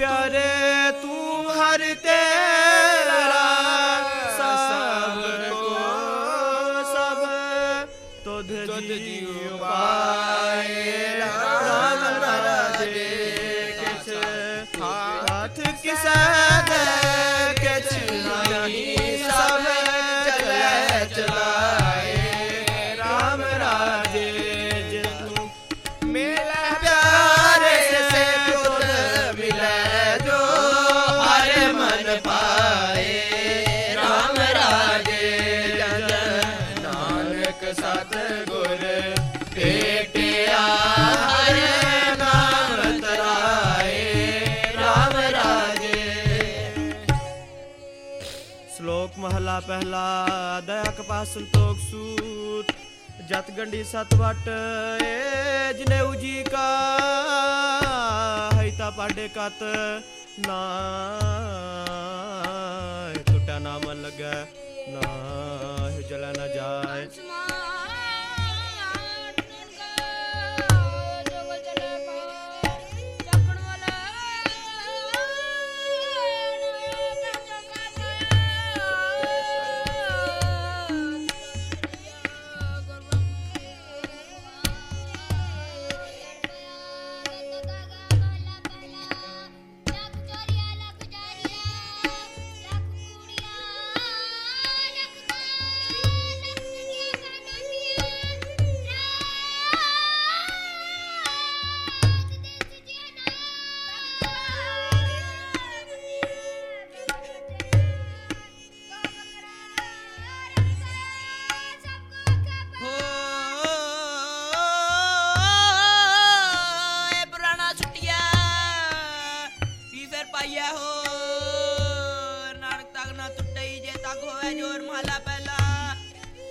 ਪਿਆਰੇ ਤੂੰ ਹਰ ਤੇਰਾ ਸਭ ਕੋ ਸਭ ਤੁਧ ਜੀ ਪਾਏ ਰਾਮ ਰਾਜੇ ਕਿਛ ਹੱਥ ਕਿਸੈ ਦੇ ਕਿਛ ਨਹੀਂ ਸਭ ਚਲੇ ਚਲਾਏ ਮਹਲਾ ਪਹਿਲਾ, ਦਇਆ ਕਪਾ ਸੰਤੋਖ ਸੂਤ, ਜਤ ਗੰਢੀ ਸਤ ਵਟ, ਏ ਜਿਨੇ ਉਜੀ ਕਾ ਹੈਤਾ ਪਾਡੇ ਕਤ ਨਾ ਟੁੱਟਾ ਨਾਮ ਲੱਗੈ ਨਾ ਜਲ ਨ ਜਾਏ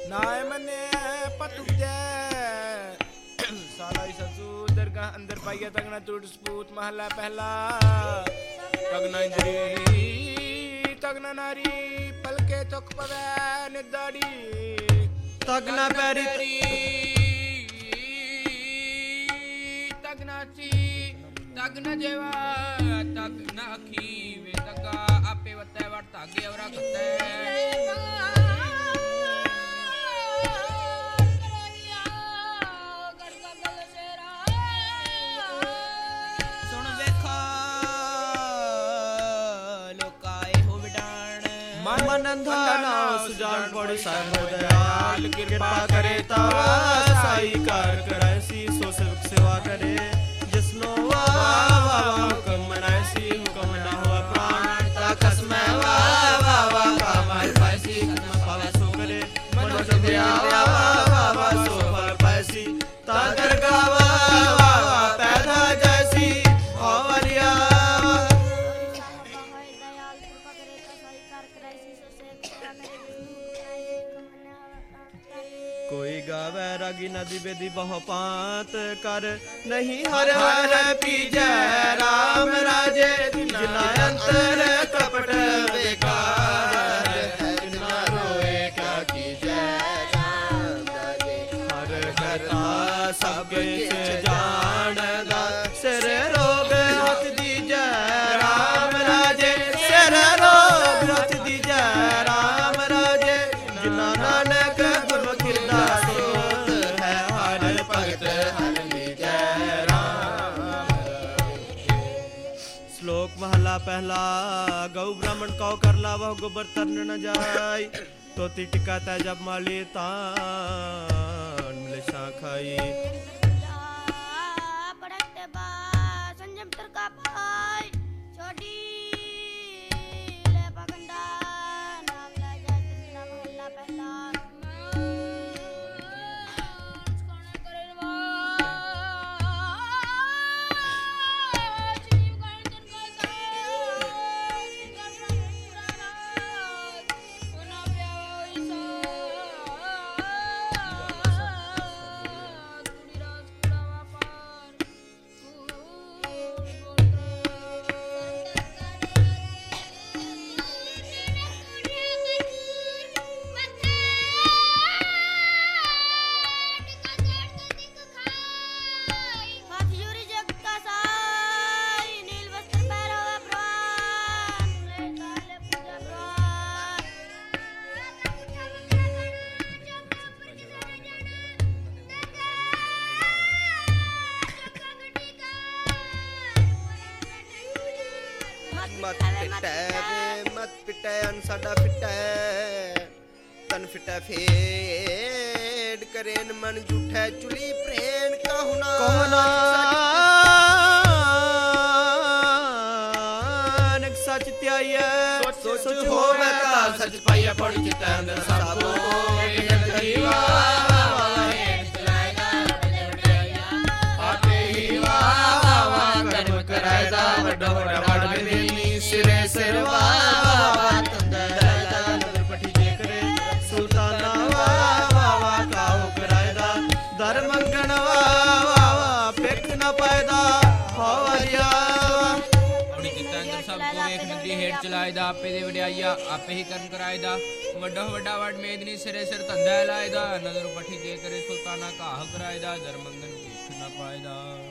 ਨਾਏ ਮਨੇ ਪਤੁਜੈ ਸਾਲਾ ਇਸ ਸੂ ਦਰਗਾਹ ਅੰਦਰ ਪਾਈਆ ਤੱਕ ਨਾ ਟੁੱਟ ਸਪੂਤ ਮਹਲਾ ਪਹਿਲਾ। ਤਗ ਨਾ ਇੰਦਰੀ ਤਗ ਨਾ ਨਾਰੀ ਪਲਕੇ ਚੁੱਕ ਪਵੈ ਨਿਦਾੜੀ। ਤਗ ਨਾ ਪੈਰੀ ਤਗ ਨਾ ਚੀ ਤਗ ਨਾ ਜੇਵਾ। ਮਨ ਅੰਧਾ ਸੁਜਾਨ ਪੜ ਸਾਹਿਬ ਦਇਆਲ, ਕਿਰਪਾ ਕਰੇ ਤਾ ਸਾਈ ਕਾਰ ਕਰੈ ਸੀ, ਸੋ ਸੇਵਕ ਸੇਵਾ ਕਰੇ। ਜਿਸਨੋ ਵਾ ਵਾ ਹੁਕਮ ਮਨਾਇ ਸੀ, ਹੁਕਮ ਨਾ ਹੋਆ ਪ੍ਰਾਣ, ਤਾ ਕਸਮੈ ਵਾ ਵਾ ਵਾ ਕਾਮਲ ਪਾਇਸੀ ਕਸਮ ਪਾਵੈ ਸੋ ਕਰੇ। ਮਨੋ ਜਦਿਆ ਕੋਈ ਗਾਵੇ ਰਾਗੀ ਨਦੀ ਬੇਦੀ ਬਹੁ ਪਾਤ ਕਰ। ਨਹੀਂ ਹਰ ਹਰ ਪੀਜੈ RAM ਰਾਜੇ ਜਿਨਾ ਅੰਤਰ ਕਪਟ ਵਿਕਾਰ। ਜਿਨਾ ਰੋਏ ਕਾ ਕੀਜੈ RAM ਰਾਜੇ। ਹਰ ਕਰਤਾ ਸਭ ਕਿਛ ਜਾਣਦਾ ਪਹਿਲਾ ਗਉ ਬ੍ਰਾਹਮਣ ਕਉ ਕਰ ਲਾਵਹੁ ਗੋਬਰ ਤਰਨ ਨ ਜਾਈ। ਤੋਤੀ ਟਿਕਾ ਤੈ ਜਬ ਮਾਲੀ ਤਾਂ ਮਿਲੇ ਖਾਈ। ਮਤ ਪਿਟੈ ਵੇ ਮਤ ਪਿਟੈ ਅਨ ਸਾਡਾ ਫਿਟੈ। ਤਨ ਫਿਟੈ ਫੇੜ ਕਰੇਨ ਮਨ ਝੂਠੈ ਚੁਲੀ ਪ੍ਰੇਣ ਕਹੁ ਨਾ। ਕਹੁ ਨਾਨਕ ਸੱਚ ਧਿਆਈਐ। ਸੋਚ ਹੋਵੇ ਤਾਂ ਸੱਚ ਪਾਈਐ ਪੜੀ ਚਿਤੈ ਅੰਦਰ ਸਭ ਕੋ ਏਕ ਜੀਵਾ सबको एक मिट्टी हेड चलाए दा आपे दे वड्याया आपे ही कर्म कराए दा वड्डा वड्डा वड मेदनी सिरे सिर धंधा लाए दा नज़र पठी दे करे सुल्ताना का हक कराए दा दर मंगन पीठ ना पाए